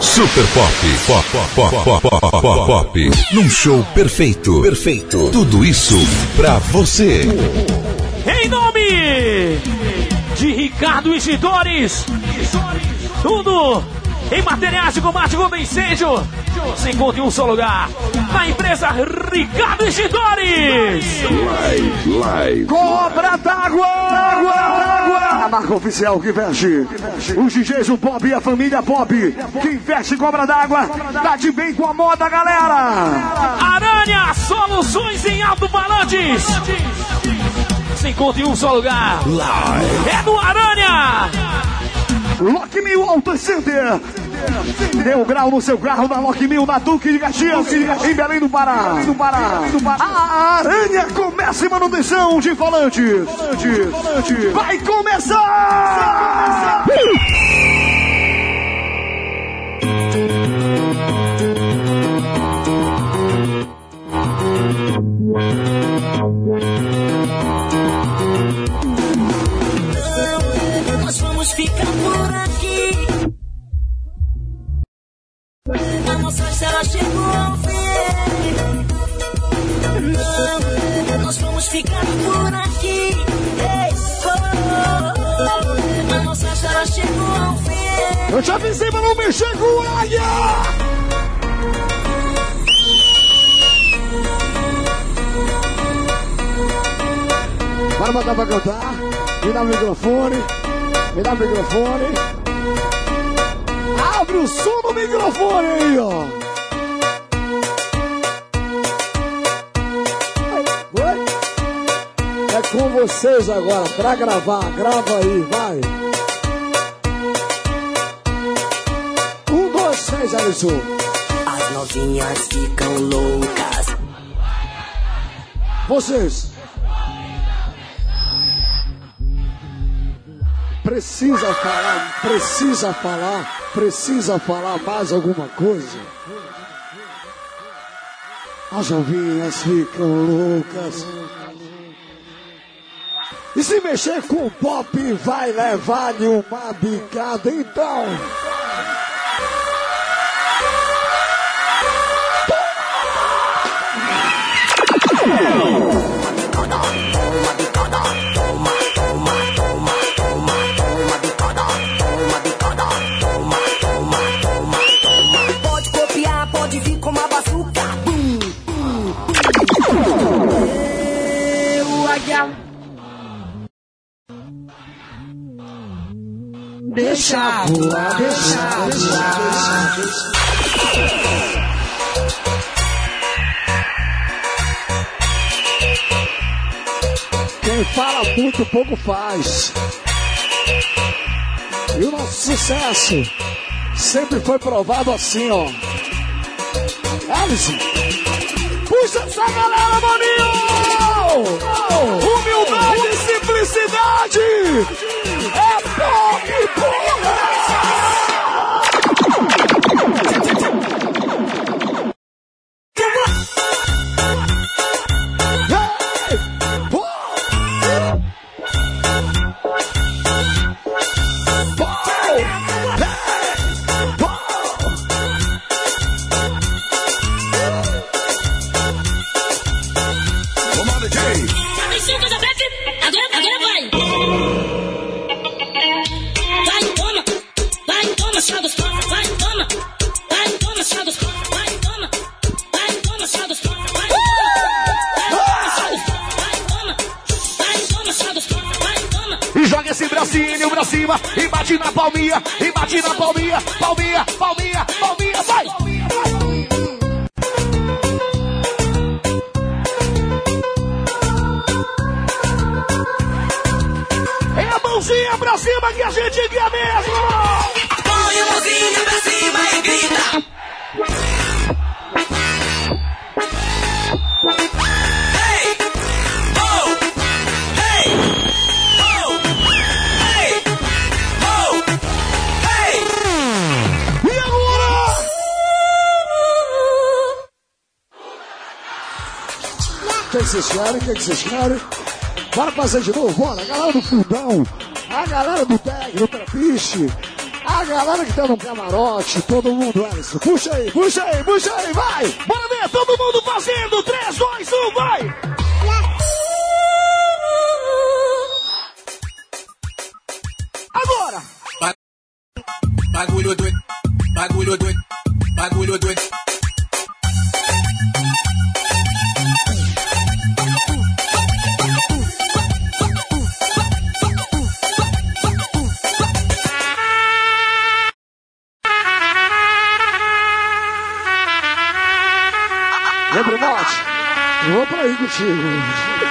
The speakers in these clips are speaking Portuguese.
Super Pop. Pop, pop, pop, pop, pop, pop. Num show perfeito. Perfeito. Tudo isso pra você. Em nome de Ricardo Extintores. Tudo em materiais de combate contra incêndio. Se encontra em um só lugar. Na empresa Ricardo Extintores. Live, live. Cobra d'água! A marca oficial que veste. Os DJs, o Pop e a família Pop. Quem veste cobra d'água, tá de bem com a moda, galera! Aranha Soluções em Alto-Falantes. Se encontra em um só lugar. É no Aranha. Lock Mil Auto Center. Dê um grau no seu carro na Lock Mil, na Duque de Caxias, em Belém do Pará. A aranha começa em manutenção de falantes. Vai começar! Nós vamos ficar por aqui. A nossa história chegou ao fim. Não, nós vamos ficar por aqui. Ei, oh, a nossa história chegou ao fim. Eu te avisei pra não mexer com o águia! Bora botar pra cantar. Me dá o microfone. Me dá o microfone. Abre o som do microfone aí, ó. É com vocês agora, pra gravar. Grava aí, vai. Um, dois, três, Alisson. As novinhas ficam loucas. Vocês. Precisa falar, precisa falar, precisa falar mais alguma coisa. As ovinhas ficam loucas. E se mexer com o pop vai levar-lhe uma bicada, então. Deixa voar, deixa voar. Quem fala muito, pouco faz. E o nosso sucesso sempre foi provado assim, ó. Alisson, puxa essa galera, maninho! Humildade e simplicidade! É pop, porra! vocês querem? O que, é que vocês querem? Bora fazer de novo, bora. A galera do fundão, a galera do tag, do trapiche, a galera que tá no camarote, todo mundo, Alisson. Puxa aí, puxa aí, puxa aí, vai! Bora ver, todo mundo fazendo! 3, 2, 1, vai! Agora! Bagulho doido, bagulho doido, bagulho doido. June.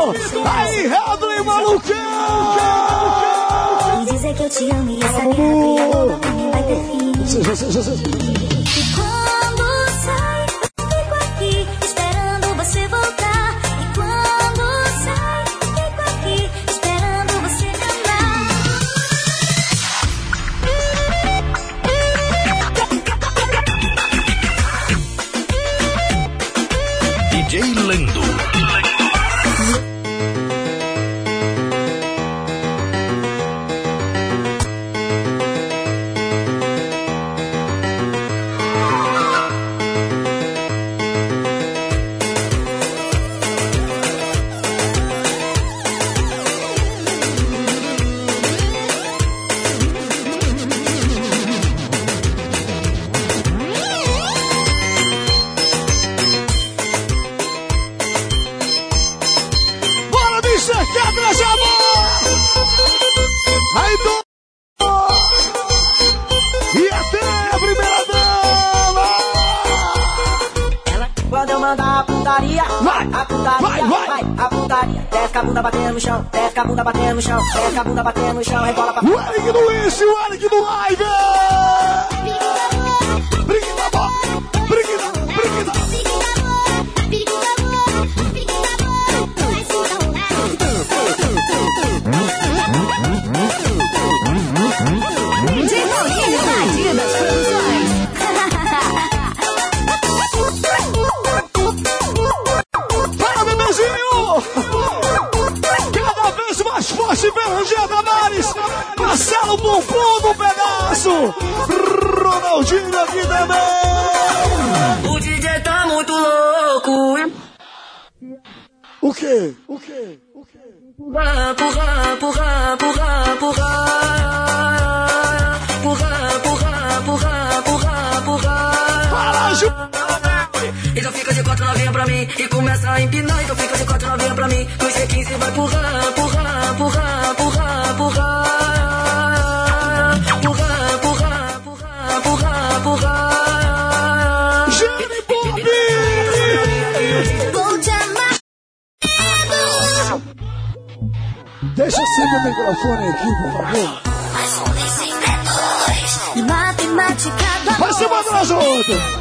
Aí, Hadley malucão! Dizer que eu te amo e essa vai ter. Porra, porra, porra, porra, porra. Porra, porra, porra, porra, porra. Para, Ju... Então fica de quatro novinha pra mim e começa a empinar. Então fica de quatro novinha pra mim. No check-in vai porra. Microfone aqui, por favor. Matemática do Vai se amor. mandar junto.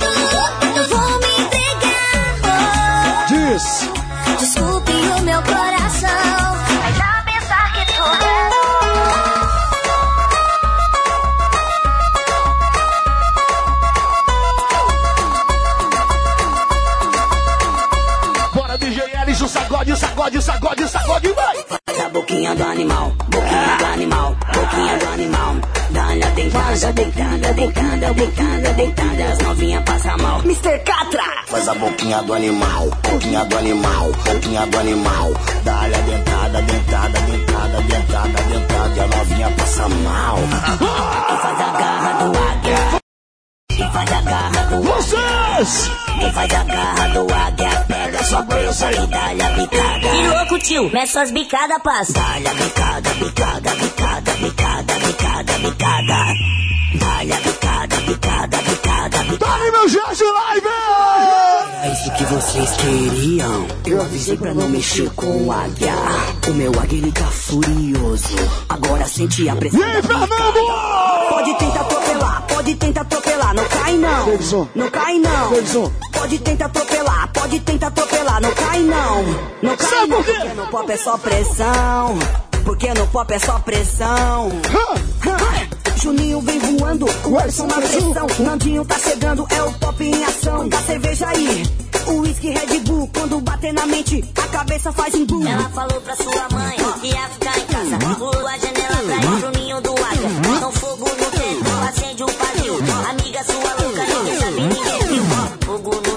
Animal, boquinha do animal, boquinha do animal. Dá-lhe a deitada, deitada, deitada, deitada, deitada. As novinhas passam mal. Mr. Catra! Faz a boquinha do animal, boquinha do animal, boquinha do animal. Dá-lhe a dentada, dentada, dentada, dentada, dentada. E a novinha passa mal. E faz a garra do águia. E faz a garra Vocês! E faz a garra do águia. Pega sua bolsa e dá-lhe a picada. Que louco, tio. Mete suas bicadas, passa. Dá-lhe a picada, picada, picada, picada, picada, picada. Dá-lhe a picada, picada, picada, picada. Dá-lhe meu Jorge Live! É isso que vocês queriam. Eu avisei pra não mexer com o águia. O meu águia ele tá furioso. Agora sente a pressão. E picada. Fernando! Pode tentar pode tentar atropelar, não cai não. Davidson. Não cai não. Davidson. Pode tentar atropelar, pode tentar atropelar, não cai não. Não cai Sabe não. por quê? Porque no pop é só pressão. Porque no pop é só pressão. Juninho vem voando, o Edson na pressão. Nandinho tá chegando, é o pop em ação. Da cerveja aí, o whisky Red Bull. Quando bater na mente, a cabeça faz um boom. Ela falou pra sua mãe que ia ficar em casa. Pulou a janela pra ir pro ninho do águia. Botam fogo no teto, acende um pavio. Amiga sua louca, ninguém sabe, ninguém viu. Fogo no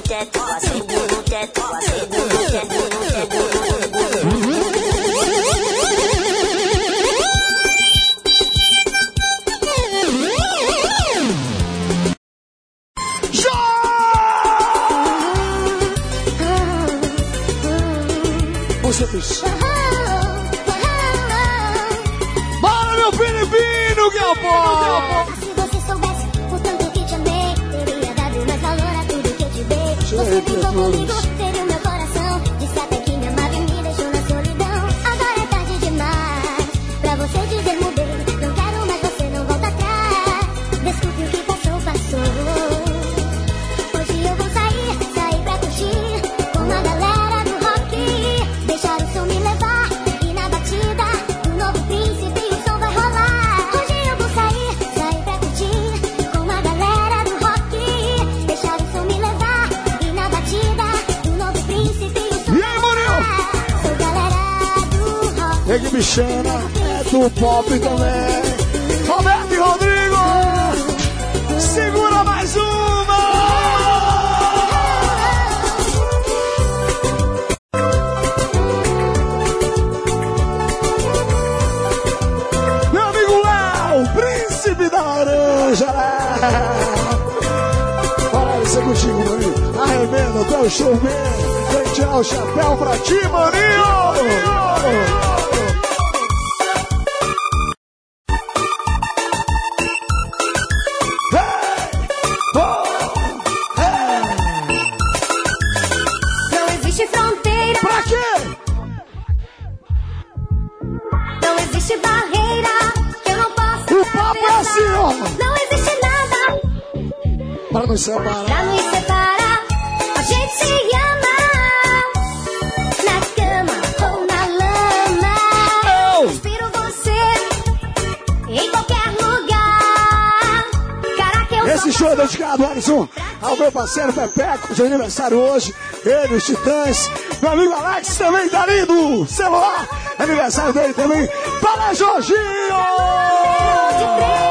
nos separar. pra nos separar. A gente se ama na cama ou na lama. Eu. Inspiro você em qualquer lugar. Caraca, eu Esse show é dedicado, Alisson, ao meu parceiro Pepeco, de aniversário hoje. Ele, os Titãs. Meu amigo Alex também tá lindo. Celular, aniversário dele também. Para Jorginho! de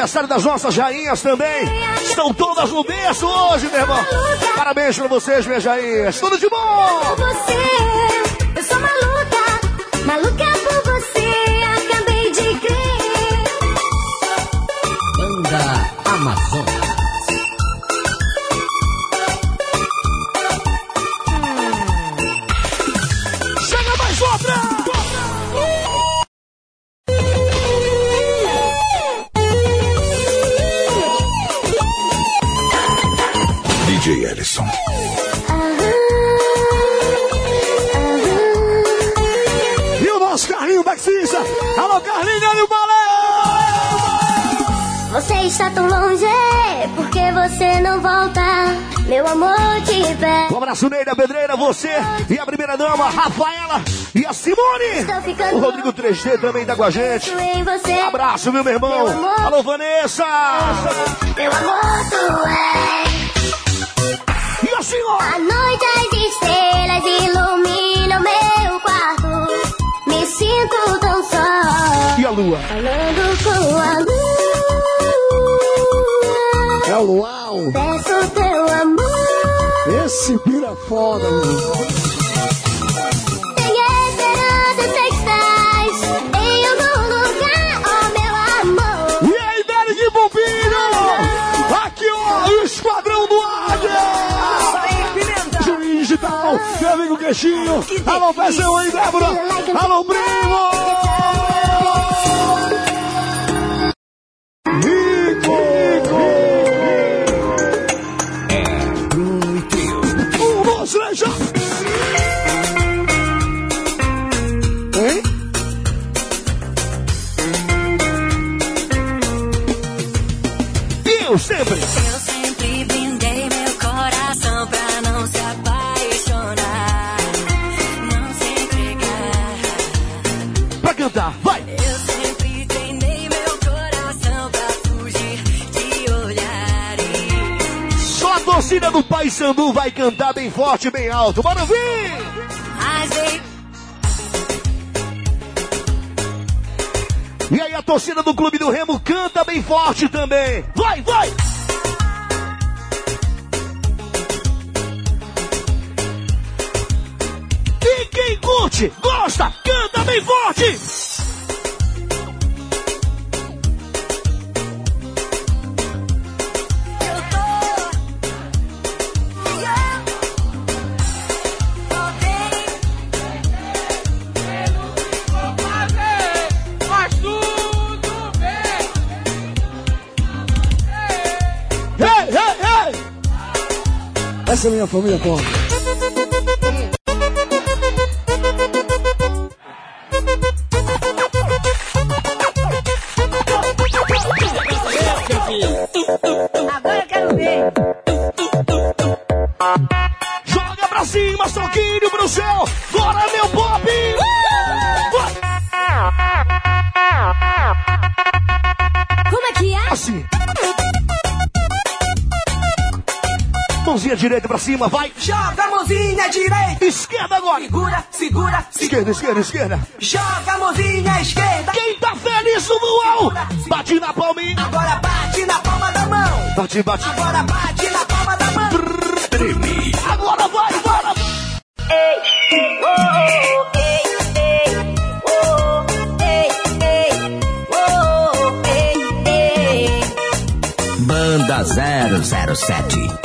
aniversário das nossas rainhas também. Estão todas no berço hoje, meu irmão. Parabéns pra vocês, minhas rainhas. Tudo de bom! Alô, Carlinha do Balé! Você está tão longe, porque você não volta? Meu amor, te pede. Um abraço, Neida Pedreira, você e a primeira dama, Rafaela e a Simone. O Rodrigo 3D também tá com a gente. Abraço, meu meu irmão. Meu amor. Alô, Vanessa. Meu amor, tu és. E a senhora? A noite as estrelas iluminam lua? Falando com a lua. É o luau. Peço teu amor. Esse pira foda, mano. Meu amigo Queixinho. Alô, Pezão aí, Débora. Alô, primo! Oh. Pra cantar, vai! Eu sempre treinei meu coração pra fugir de olhares. Só a torcida do Pai Sandu vai cantar bem forte e bem alto. Bora ouvir! E aí a torcida do Clube do Remo canta bem forte também. Vai, vai! Curte, gosta, canta bem forte! Essa é minha família, porra. Cima, vai! Joga a mãozinha direita, Esquerda agora! segura, segura, segura. Esquerda, esquerda, esquerda! Joga a mãozinha esquerda, Quem tá feliz no luau? Bate na palminha! agora bate na palma da mão. Bate, bate! Agora bate na palma da mão. Treme. Agora vai, bora! Banda 007.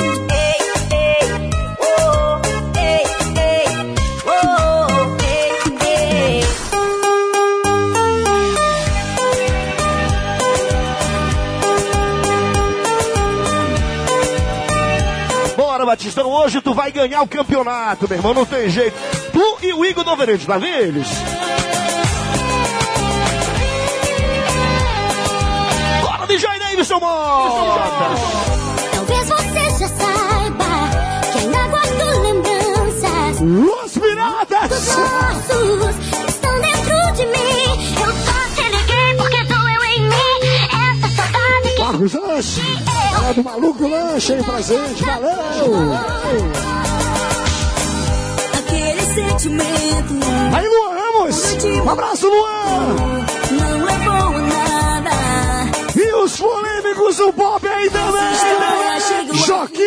Vai ganhar o campeonato, meu irmão, não tem jeito. Tu e o Igor Noverente, lá vem eles. Bora, DJ Davidson Mota! Talvez você já saiba que ainda guardo lembranças. Los Piratas! Nossos estão dentro de mim. Marcos Lanche. É do maluco Lanche aí presente. Valeu! Aquele sentimento Aí, Luan Ramos. Um abraço, Luan. não levou a nada. E os polêmicos do pop aí também! Joquinho!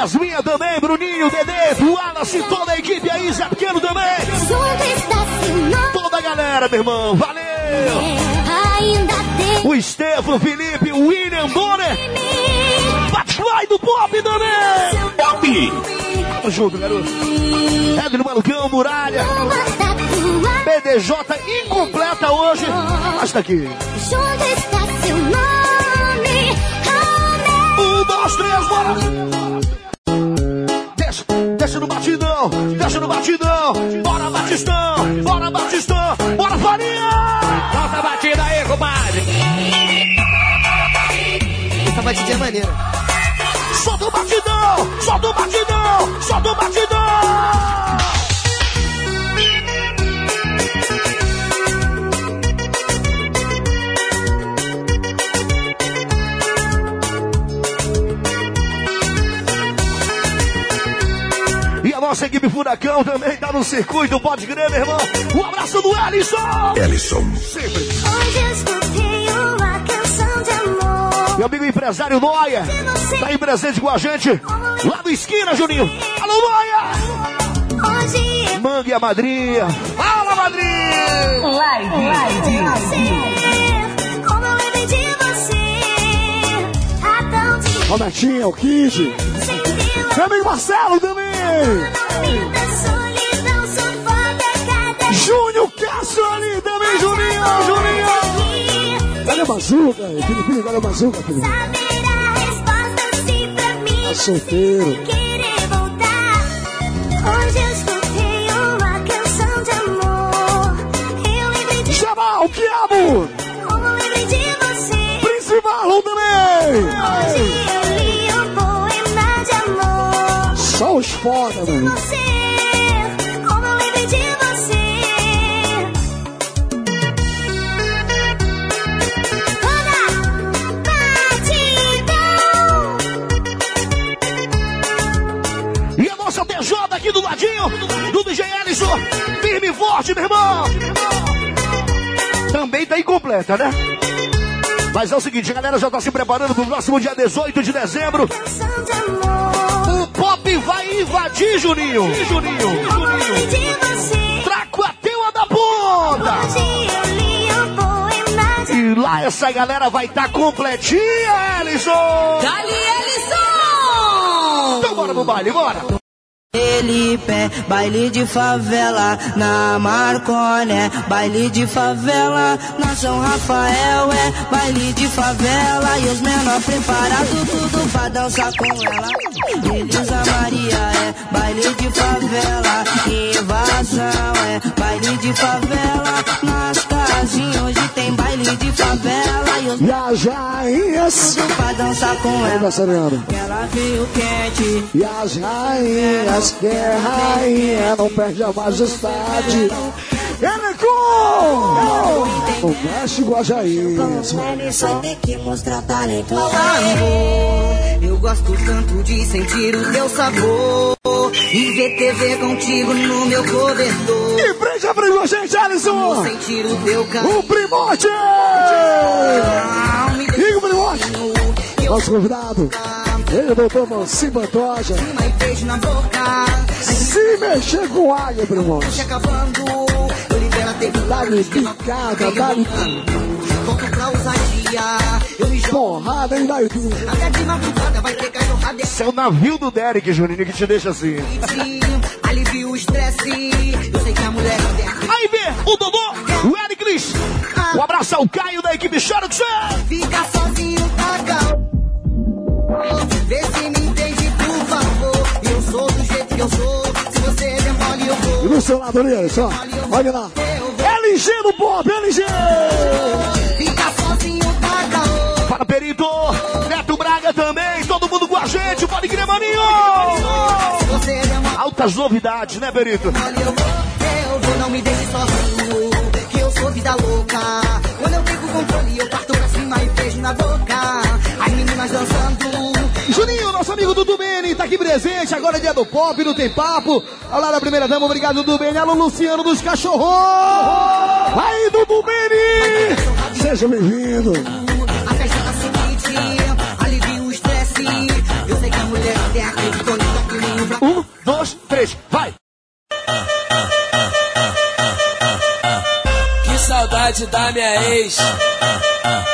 Escrito Equipe Bandas Minha também, Bruninho, Dedê, Wallace, toda a equipe aí, Zé Pequeno também! junto está seu nome. Toda a galera, meu irmão, valeu! Tem O Stefan, Felipe, o William Bonner. Batifly do Pop também! Pop. Tamo junto, garoto. Edno Malucão, Muralha, BDJ incompleta hoje. Mas tá aqui. Junto está seu nome. Um, dois, três, bora! No batidão, desce no batidão. Bora, Batistão, bora, Batistão, bora, Farinha! Solta a batida aí, compadre. Essa batidinha é maneira. Solta o batidão, solta o batidão, solta o batidão! Nossa equipe Furacão também tá no circuito, pode crer, meu irmão. Um abraço do Ellison! Ellison. Sempre. Hoje eu escutei uma canção de amor. Meu amigo empresário Noia, tá aí presente com a gente, lá do Esquina, Juninho. Alô, Noia! Hoje eu Mangue a madrinha. Fala, madrinha! você, como eu lembrei de você. Há tão de Robertinho, o Kid. Meu amigo Marcelo também. Júnior Castro ali também, Juninho, Juninho. Cadê a bazuca? Filipinho, cadê a bazuca, filho? Saber a resposta se pra mim Tá solteiro. querer voltar. Hoje eu escutei uma canção de amor. Eu lembrei de Chama o Quiabo. como lembrei de você. Príncipe Marlon também. Toda batidão. E a nossa TJ aqui do ladinho, do DJ Ellison. Firme e forte, meu irmão. Também tá incompleta, né? Mas é o seguinte, a galera já tá se preparando pro próximo dia 18 de dezembro. Pop vai invadir, Juninho. Juninho, Juninho. de você. Tracuatema da ponta. De E lá essa galera vai estar tá completinha, Ellison. Dali Ellison! Então bora pro baile, bora. Felipe, baile de favela, na Marconé, baile de favela, na São Rafael é baile de favela, e os menores preparados tudo pra dançar com ela. Elisa Maria é baile de favela, invasão é baile de favela, nas casinhas hoje tem baile de favela, e os tudo pra dançar com ela. Ela veio quente, que é rainha, não perde a majestade. Elecon! Não mexe igual a Jainhas. Vai ter que mostrar talento. Amor, eu gosto tanto de sentir o teu sabor. E ver TV contigo no meu cobertor. E com a gente, Alisson! Sentir o teu carinho. O Primote! E o Primote! Nosso convidado, ele, doutor Mansim Pantoja. E beijo na boca. Se mexer com águia. Se a TV. Dá-lhe picada, dá-lhe porrada, hein, daí tudo. Até de madrugada vai ter cachorrada. Esse é o navio do Derek, Juninho, que te deixa assim. Alivia o estresse. Eu sei que a mulher. Aí vê o Dodô, o Eric Cris. Um abraço ao Caio da equipe Chora de. Fica sozinho, tá Vê se me entende, por favor. Eu sou do jeito que eu sou. Se você der mole, eu E vou. no seu lado ali, só. Olha lá. LG no pop, LG! Fica sozinho, tá Para Perito, Neto Braga também, todo mundo com a gente, pode crer, maninho! Altas novidades, né, Perito? eu vou. Eu vou, não me deixe sozinho. Que eu sou vida louca. Quando eu pego o controle, eu parto pra cima e beijo na boca. As meninas dançando. Juninho, nosso amigo Dudu Beni, tá aqui presente. Agora é dia do pop, não tem papo. Lado da primeira dama, obrigado, Dudu Beni. Alô, Luciano dos Cachorros. Aí, Dudu Beni! Seja bem-vindo. A festa tá seguinte, alivia o estresse. Eu sei que a mulher aquele conecta comigo pra Um, dois, três, vai! Que saudade da minha ex. Com ela no não tem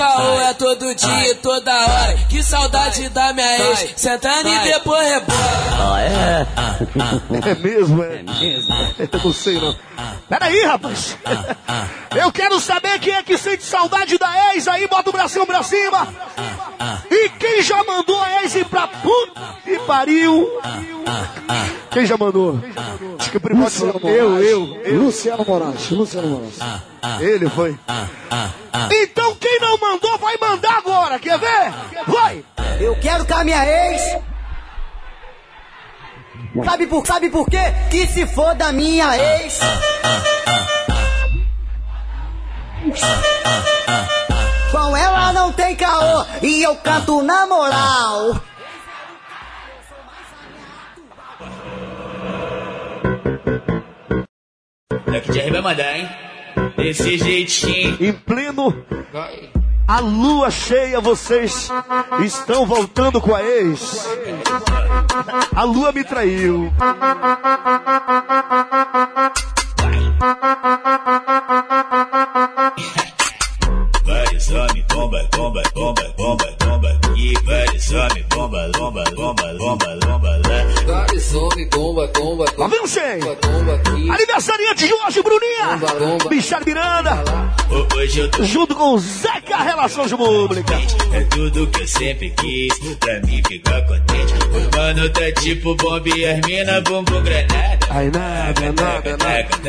caô, é todo dia, toda hora. Que saudade da minha ex, sentando e depois rebola. Ah, é? É mesmo, é? Eu não sei, não. Peraí, rapaz. Eu quero saber quem é que sente saudade da ex aí, bota o bracinho pra cima. E quem já mandou a ex ir pra puta que pariu? Quem já mandou? Acho que o primo Luciano. Eu, eu, eu. Luciano Moraes. Luciano Moraes. Ele foi. Então quem não mandou vai mandar agora, quer ver? Vai! Eu quero com a minha ex. Sabe por, sabe por quê? Que se for da minha ex. Com ela não tem caô e eu canto na moral. Daqui de vai mandar, hein? Desse jeitinho. Em pleno a lua cheia, vocês estão voltando com a ex. A lua me traiu. Vários homens, bomba, bomba, bomba, bomba, bomba aqui. Vários homens, bomba, bomba, bomba, bomba, bomba lá. Vários homens, bomba, bomba, Lá vem o bomba aqui. Aniversariante de hoje, Bruninha. Michele Miranda. Ho- Hoje eu tô Junto com o Zeca Relações Públicas. É tudo que eu sempre quis, pra mim ficar contente. Os mano tá tipo bomba e as mina bumbum granada. Ai, nada, nada, taca.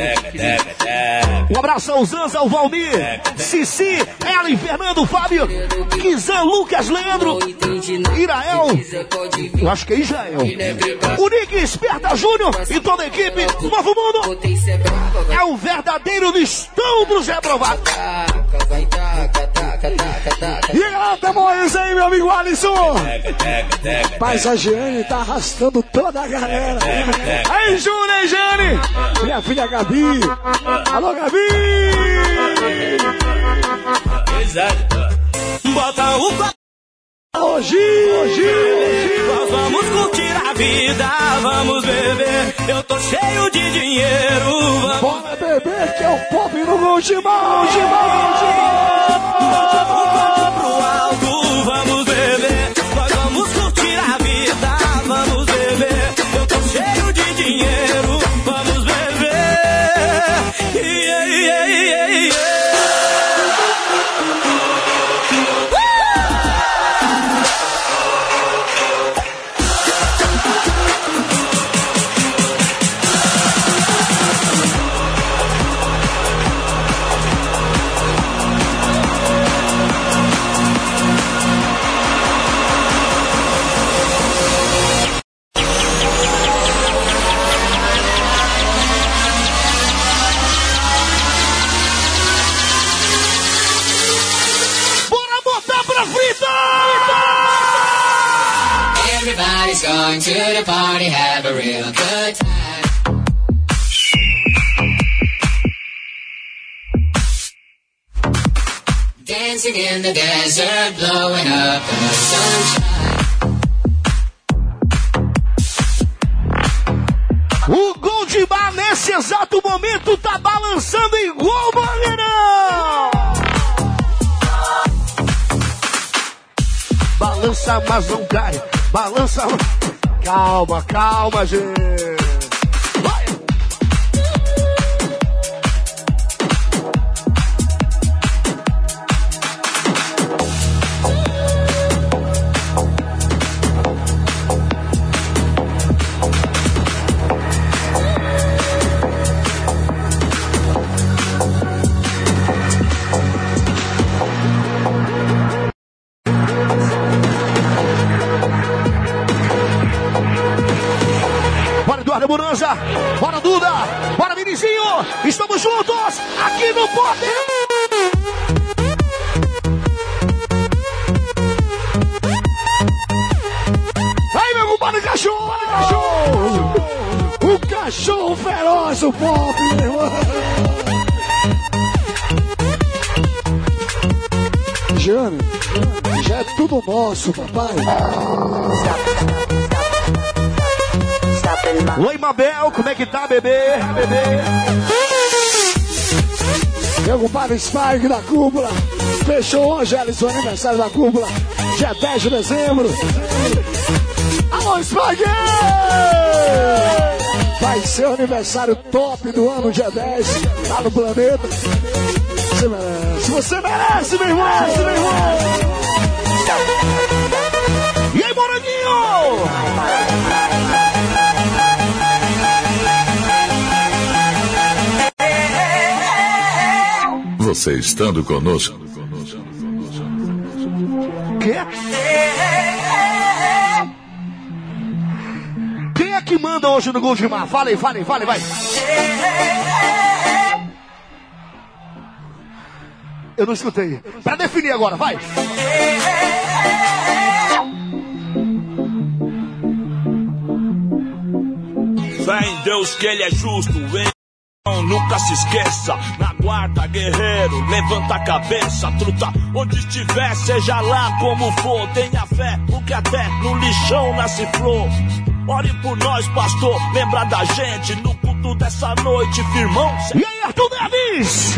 Um abraço ao Zanza, ao Valmir, Cici, Ellen, Fernando, Fábio, Kizan, Lucas, Leandro, Irael, eu acho que é Israel, o Nick Esperta Júnior e toda a equipe do Novo Mundo. É o verdadeiro listão taca, taca, taca. E aí, tamo aí, meu amigo Alisson. Taca, taca, taca. Mas a Giane tá arrastando toda a galera. Aí, Júnior, aí, Jane. Minha filha Gabi. Alô, Gabi. Exato. Bota o copo, Hoje, hoje, nós vamos curtir a vida, vamos beber. Eu tô cheio de dinheiro, vamos. Bora beber que é o pop no Gundimão, Gundimão, Bota o copo going to the party, have a real good time. Dancing in the desert, blowing up the sunshine. O Gold Bar nesse exato momento tá balançando igual banheirão! Balança, mas não cai. Balança. Calma, calma, gente. Tudo nosso, papai. Oi, Mabel. Como é que tá, bebê? Bebê. Meu compadre Spike da cúpula. Fechou hoje, Alisson, aniversário da cúpula. Dia 10 de dezembro. Alô, Spike! Vai ser o aniversário top do ano, dia 10, lá no planeta. Você merece, você merece, meu irmão! Merece, meu irmão! E aí, Moranguinho? Você estando conosco. Quê? Quem é que manda hoje no Gol de Mar? Fala aí, fala aí, fala aí, vai. Eu não escutei. Pra definir agora, vai. Fé em Deus que ele é justo, hein? Nunca se esqueça, na guarda, guerreiro, levanta a cabeça, truta, onde estiver, seja lá como for, tenha fé, porque até no lixão nasce flor. Ore por nós, pastor, lembra da gente, no culto dessa noite, firmão. E aí, Arthur Neves?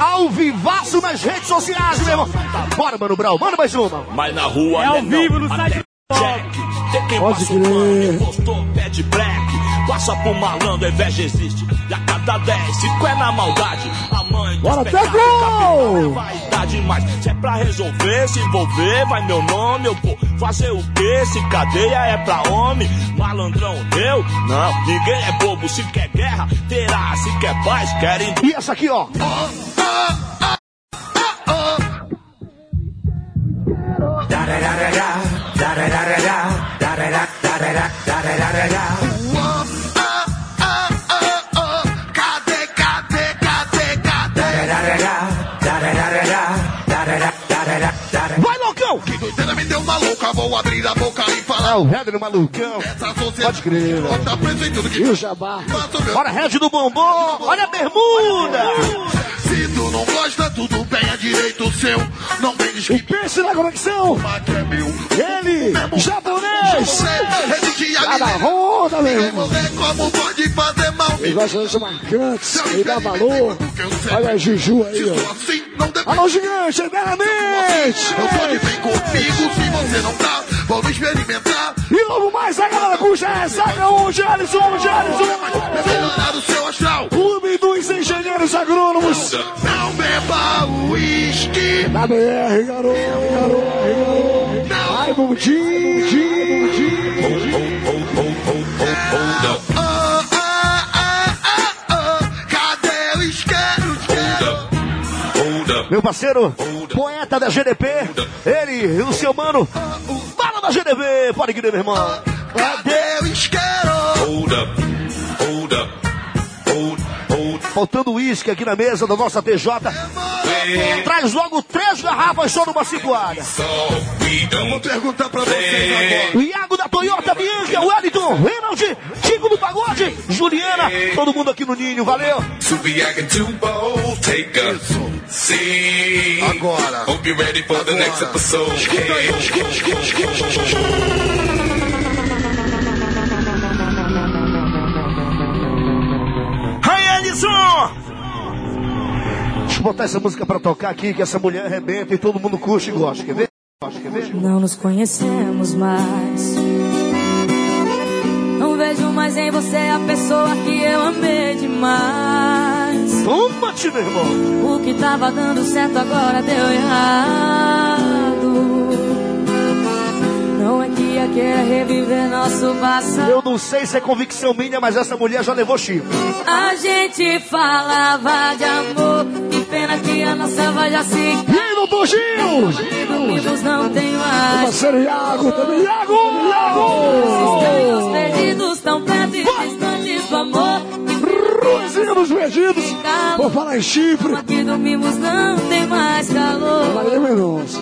Ao vivaço nas redes sociais, meu irmão. Bora, Mano Brau, manda mais uma. Mas na rua É ao né, vivo não, no site Jack, tem quem Pode passa o crer. postou pé de black. Passa por malandro, a inveja existe. E a cada 10, cinco é na maldade. A mãe Bora, Teco! capivara é vaidade. Mas se é pra resolver, se envolver, vai meu nome, eu vou fazer o quê? Se cadeia é pra homem, malandrão eu? Não, ninguém é bobo. Se quer guerra, terá. Se quer paz, querem. E essa aqui, ó. Cadê, vou abrir a boca e falar. É o Red do malucão. Pode crer. Bota preso em tudo que E o Jabá. Bora, Red do bombom. Olha a bermuda. Se tu não gosta, tudo bem, é direito seu. Não vem E pense na conexão. Ele, japonês. Cada roda, meu irmão. Como pode fazer mal? Ele gosta de marcantes. Ele dá valor. Olha a Juju aí, ó. Alô, gigante, eternamente. Eu tô de bem comigo, se você não tá, vamos experimentar. E logo mais a galera puxa ressaca o Gerson, o Gerson. Melhorar o seu astral. Clube dos Engenheiros Agrônomos. Não beba uísque. Na BR, garoto, garoto, garoto. Ai, bundinho, bundinho, Oh, ah, ah, ah, ah. Cadê o isqueiro? Meu parceiro, poeta da GDP, ele e o seu mano, fala da GDP, pode crer, meu irmão. Cadê o isqueiro? Hold up, hold up. Faltando uísque aqui na mesa da nossa TJ. Traz logo três garrafas só numa cintuada. Eu vou perguntar pra vocês agora. Iago da Toyota, Bianca, Wellington, Reinald, Chico do Pagode, Juliana, todo mundo aqui no Ninho, valeu. Agora. Hope you're ready for the next episode. Aí, Deixa eu botar essa música pra tocar aqui, que essa mulher arrebenta e todo mundo curte e gosta. Quer ver? Gosta, Quer ver? Não nos conhecemos mais. Não vejo mais em você a pessoa que eu amei demais. Toma-te, meu irmão! O que tava dando certo agora deu errado. Não é que ia querer reviver nosso passado. Eu não sei se é convicção minha, mas essa mulher já levou chifre. A gente falava de amor. Que pena que a nossa voz já se. Aí, doutor Gil? Domingos não tem O mais. parceiro Iago também. Iago! Estranhos Iago! perdidos tão perto e distantes do amor. Ruizinho dos perdidos. Vou falar em chifre. Aqui dormimos não tem mais calor. Maria Mendonça.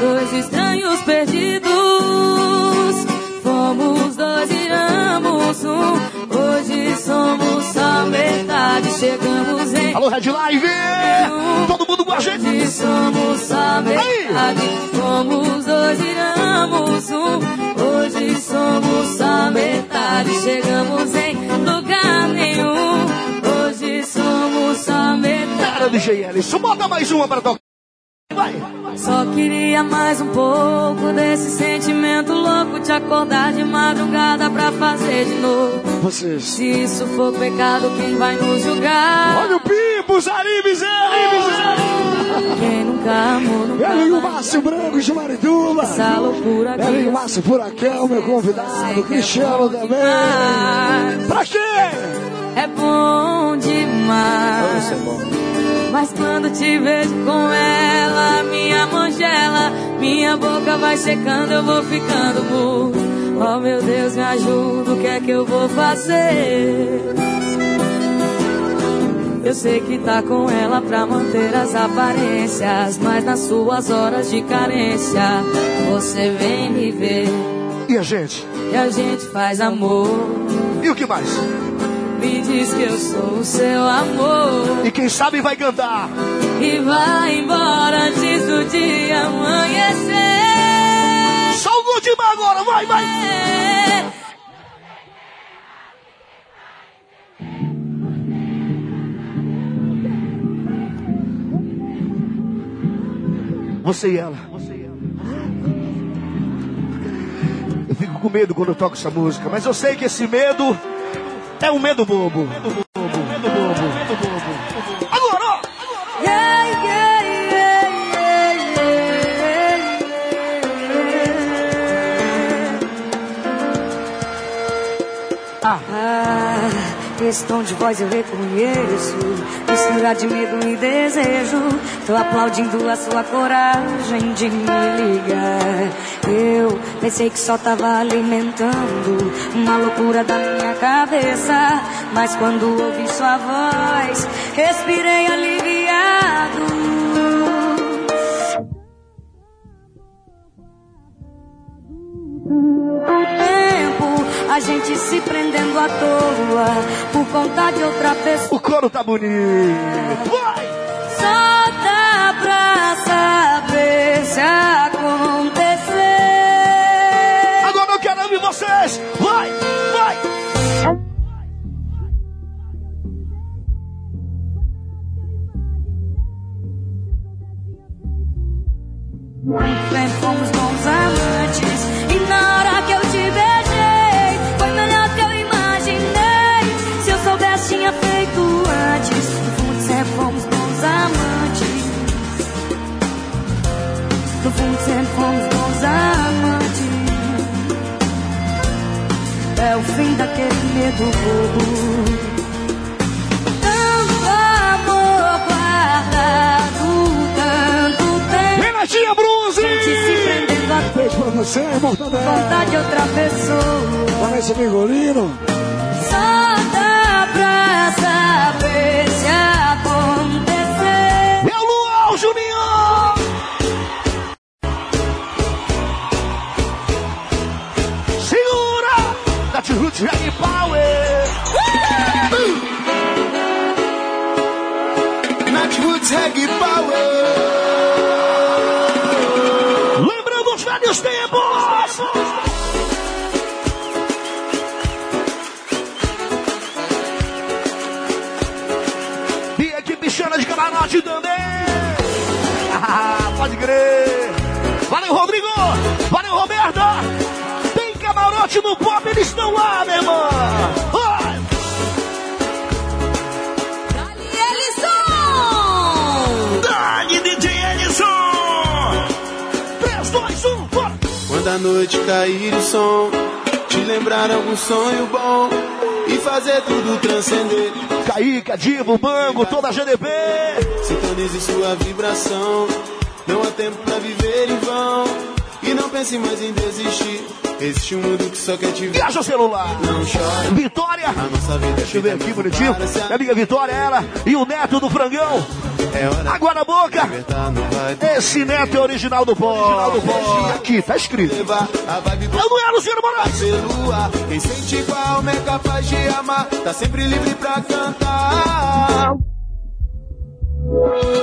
Dois estranhos perdidos. Fomos dois e éramos um. Hoje somos só metade. Chegamos em. Alô, Red Live! Todo mundo com a gente! Hoje somos só metade. Fomos dois e éramos um. Hoje somos só metade. Chegamos em lugar nenhum. Somos só bota mais uma pra tocar. Vai. Só queria mais um pouco desse sentimento louco de acordar de madrugada pra fazer de novo. Vocês. Se isso for pecado, quem vai nos julgar? Olha o Pipo, Zaribes, Quem nunca amou, nunca Ele e o. Márcio Branco de Marituba. Essa loucura aqui. Ele e o Márcio Furacão, meu convidado. Cristiano também. Pra quê? É bom demais. Isso é bom. Mas quando te vejo com ela, minha mangela, minha boca vai secando, eu vou ficando mudo. Oh meu Deus, me ajuda, o que é que eu vou fazer? Eu sei que tá com ela pra manter as aparências, mas nas suas horas de carência, você vem me ver E a gente? e a gente faz amor. E o que mais? Me diz que eu sou o seu amor. E quem sabe vai cantar. E vai embora antes do dia amanhecer. Só o último agora, vai, vai. Você e ela. Eu fico com medo quando eu toco essa música, mas eu sei que esse medo é um medo bobo. Medo bobo, medo bobo, medo bobo. Agora, ó. Yeah, yeah, yeah, yeah, yeah. Ah, esse tom de voz eu reconheço. Mistura de medo e desejo. Tô aplaudindo a sua coragem de me ligar. Eu pensei que só tava alimentando uma loucura da minha cabeça. Mas quando ouvi sua voz, respirei aliviado. O tempo, a gente se prendendo à toa por conta de outra pessoa. O coro tá bonito. Vai! Só É o fim daquele medo bobo. Tanto amor guardado, tanto tempo. Renatinha Brunzi! Gente se prendendo a Beijo pra você, mortadela. vontade outra pessoa. Parece Mingolino. Só dá pra saber no pop, eles estão lá, meu irmão! Vai! Dali, DJ Edson! 3, 2, 1, bora! Quando a noite cair o som, te lembrar algum sonho bom e fazer tudo transcender. Caíca, Divo, Bango, toda a GDP! Sintonize sua vibração. Não há tempo pense mais em desistir. Existe um mundo que só quer te ver. Viaja o celular! Não chore. Vitória! A nossa vida é Deixa eu ver aqui bonitinho. Minha amiga Vitória, ela e o neto do frangão. É hora Água na boca! Esse neto é original do pó. Original do pó. Aqui, tá escrito. a Eu não é, Luciano Moraes! Quem sente a alma é capaz de amar. Tá sempre livre pra cantar.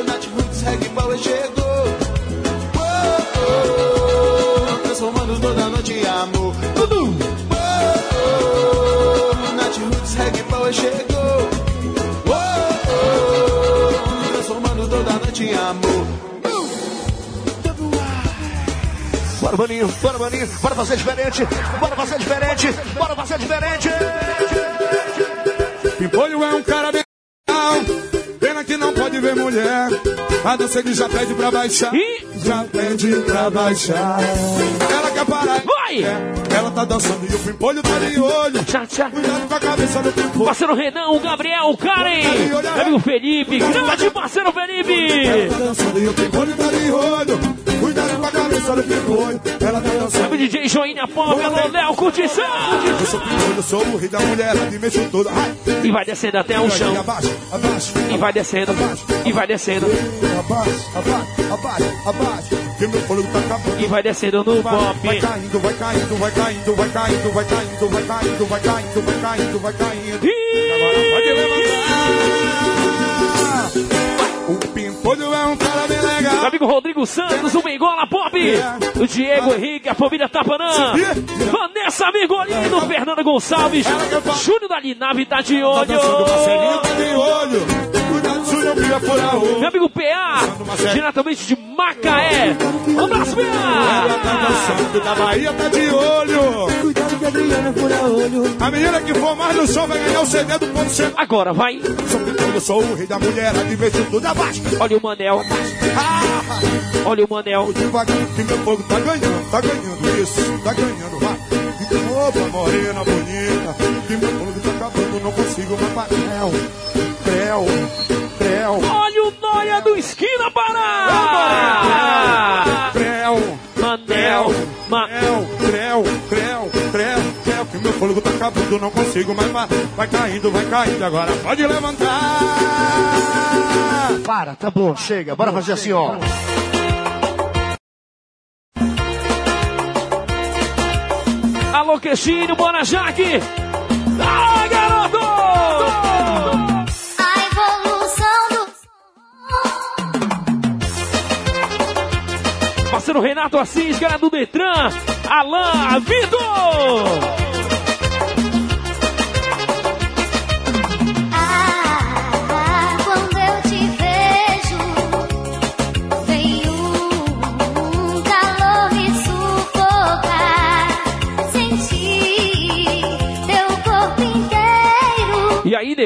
Nath Roots Reggae Power chegou. Transformando toda noite em amor. Tudo. Oh, oh, Nath Roots Reggae Power chegou. Oh, oh, te amo. Bora, maninho, bora, maninho, bora fazer diferente, bora fazer diferente, bora fazer diferente. Pimpolho é um cara bem legal. Pena que não pode ver mulher. A ser que já pede pra baixar. Já pede pra baixar. Ela quer parar. Vai! Ela tá dançando e o pimpolho tá de olho. Tchá, tchá. Cuidado com a cabeça do pimpolho. Parceiro Renan, o Gabriel, o Karen, meu amigo Felipe, grande parceiro Felipe. Ela tá dançando e o pimpolho tá de olho. Cabeça do pimpolho. Ela tá dançando. Sabe DJ Joinha Pop, alô Léo Curtição. Eu sou eu sou o rei da mulher. Ela me mexo toda. Ai. E vai descendo até o chão. Abaixo, abaixo. E vai descendo, e vai descendo, Abaixo, abaixo, abaixo, abaixo. Que meu fôlego tá acabando. e vai descendo no Vai, pop. vai caindo, vai caindo, vai caindo, vai caindo, vai caindo, vai caindo, vai caindo, vai caindo, vai caindo. Agora pode levantar. Pimpolho é um cara bem legal. Meu amigo Rodrigo Santos, o Bengola Pop, o Diego Henrique, a família Tapanã, Vanessa Virgolino, Fernanda Gonçalves, Júnior da Linave tá de olho. Marcelinho tá de olho. Meu amigo PA, diretamente de Macaé. Um abraço, Ela tá PA. dançando da Bahia, tá de olho. Cuidado que a Adriana fura olho. A menina que for mais no show vai ganhar o CD do ponto. Agora vai, eu sou o rei da mulher. Admite tudo abaixo. olha o Manel, olha o Manel. Devagar, que meu fogo tá ganhando, tá ganhando isso, tá ganhando, vai. E opa, morena bonita, que meu fogo tá acabando, não consigo mais parar. Creu, creu, Olha o Noia do Esquina Pará. creu, Manel, Ma... creu, fôlego tá acabando, não consigo mais parar. Vai caindo, vai caindo, agora pode levantar. Para, tá bom, chega, bora fazer assim, ó. Alô, Queixinho, bora, Jaque. Ah, garoto! A evolução do Parceiro Renato Assis, galera do Detran, Alain, Vitor!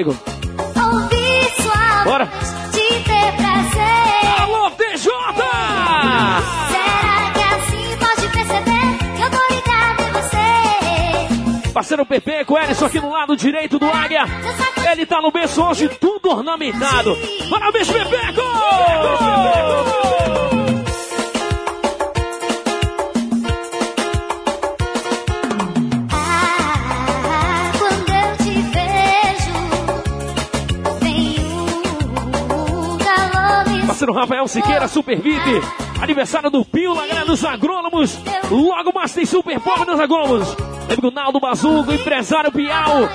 Ouvir sua Bora. te ter prazer. Alô, TJ! Será que assim pode perceber que eu tô ligado em você? Parceiro PP com Ellison aqui no lado direito do Águia. Ele tá no berço hoje, tudo ornamentado. Parabéns, Pepeco! Ah, Parceiro Rafael Siqueira, Super VIP. Aniversário do Pio, na galera dos agrônomos. Logo mais tem Super Pop dos agrônomos. Amigo Naldo Bazuco, empresário Piau.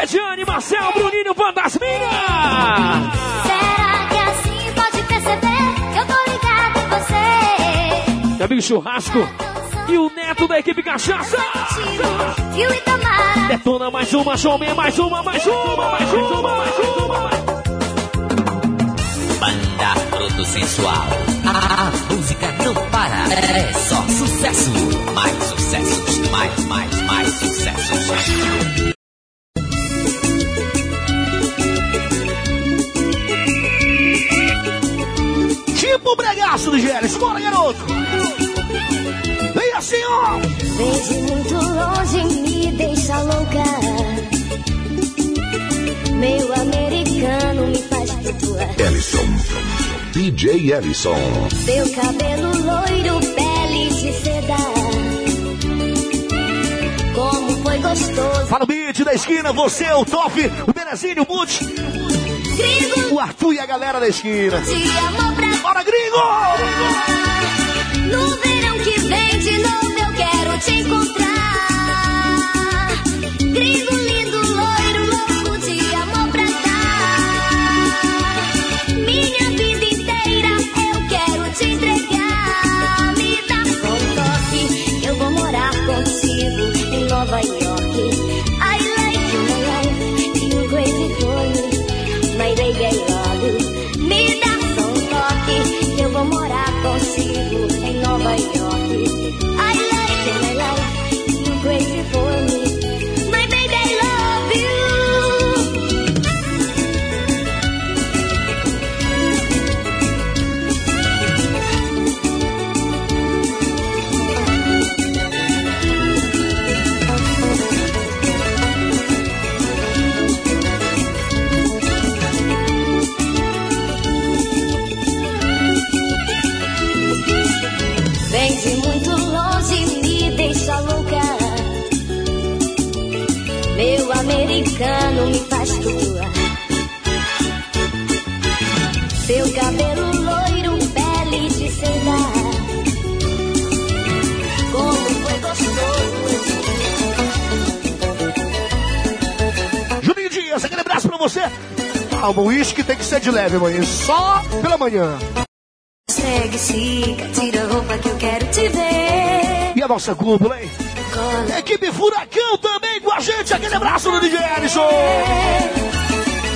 Ediane, Marcel, Bruninho, Fantasminha. Será que assim pode perceber que eu tô ligado em você? Meu amigo Churrasco. E o neto da equipe Cachaça. E o Itamar, Detona mais uma, showman, mais uma, mais uma, mais uma, mais uma. mais uma. Banda Fruto Sensual. A, a música não para. É só sucesso. Mais sucessos. Mais, mais, mais sucessos. Tipo o bregaço do Gélis, bora, garoto. Vem assim, ó. Desde muito longe me deixa louca. Meu americano me faz. Ellison. DJ Ellison. Seu cabelo loiro, pele de seda. Como foi gostoso. Fala o beat da esquina, você é o top, o Benezinho, o Butch, Gringo, o Arthur e a galera da esquina. te amo pra Bora, gringo! No verão que vem de novo eu quero te encontrar. Gringo americano me faz flutuar. Seu cabelo loiro, pele de seda. Como foi gostoso Juninho Dias, aquele abraço pra você. Calma, o uísque tem que ser de leve, mãe. Só pela manhã. Segue, siga, tira a roupa que eu quero te ver. E a nossa cúpula, hein? Equipe Furacão também com a gente. Aquele abraço no DJ Ellison.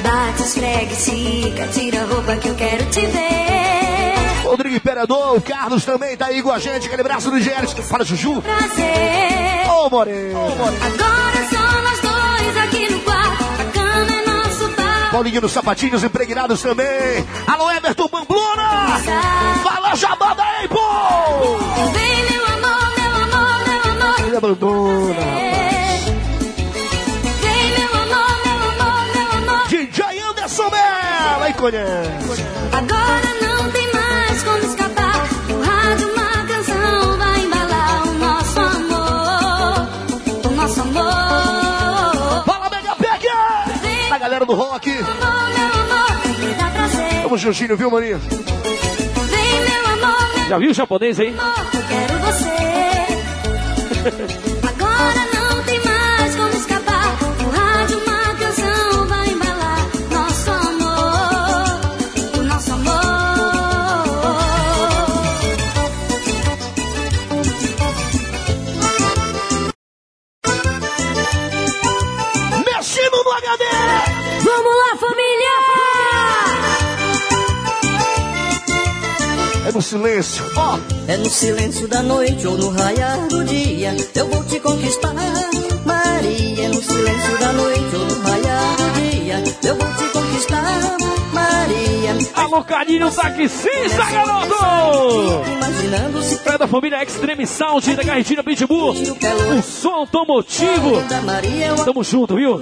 Bate, esfregue, siga, tira a roupa que eu quero te ver. Rodrigo Imperador, o Carlos também tá aí com a gente. Aquele abraço no DJ Ellison. Fala, Juju. Prazer. Ô, Moreno. Agora só nós dois aqui no quarto. A cama é nosso bar. Paulinho dos Sapatinhos impregnados também. Alô, Everton Pamplona. Meu abandona. Vem, meu amor, meu amor, meu amor. DJ Anderson Bela, aí conhece. Agora não tem mais como escapar. O rádio, uma canção vai embalar o nosso amor. O nosso amor. Fala, Mega Pega. A galera do rock. Amor, meu amor, me dá prazer. Vamos, Justinho, viu, maninho? Vem, meu amor, meu Já viu o japonês aí? amor, eu quero você. É no silêncio da noite ou no raiar do dia Eu vou te conquistar, Maria É no silêncio da noite ou no raiar do dia Eu vou te conquistar, Maria Alô, Carinho Taxista, garoto! Imaginando se É da família Extreme Sound da Carretina Pitbull. O som automotivo. eu Tamo junto, viu?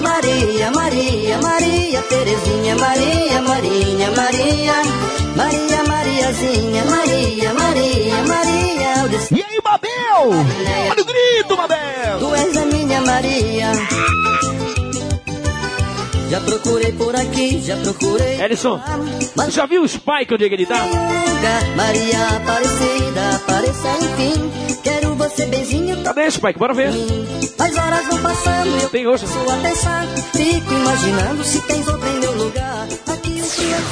Maria, Maria, Maria Terezinha, Maria, Marinha, Maria Maria, Mariazinha, Maria, Maria, Maria E aí, Mabel? Olha o grito, Mabel. Tu és a minha Maria Já procurei por aqui, já procurei Ellison, já viu o Spike onde é que ele tá? Maria Aparecida, apareça enfim Quero você beijinho Cadê Spike? Bora ver. As horas vão passando e eu Tem hoje. começo a pensar Fico imaginando se tens outra em meu lugar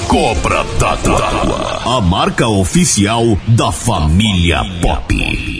Cobra d'Água. A marca oficial da família Pop.